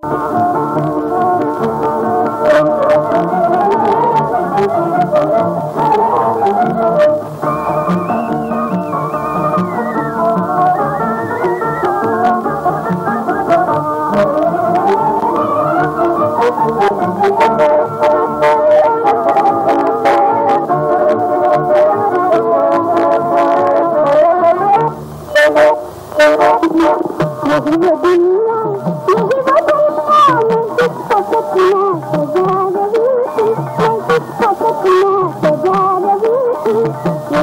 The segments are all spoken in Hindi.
Thank you.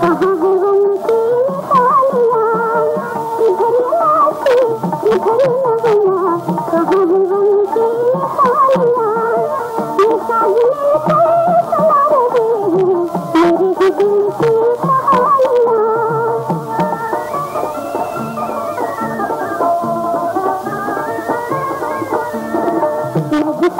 कहा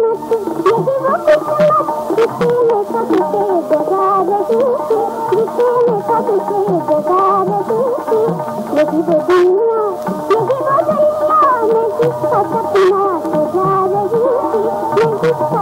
किस्मत यही वो किस्मत जिसे मैं कभी से गुजार रही थी जिसे मैं कभी से गुजार रही थी यही वो दुनिया यही वो दुनिया मैं जिसका सपना गुजार रही थी मैं जिसका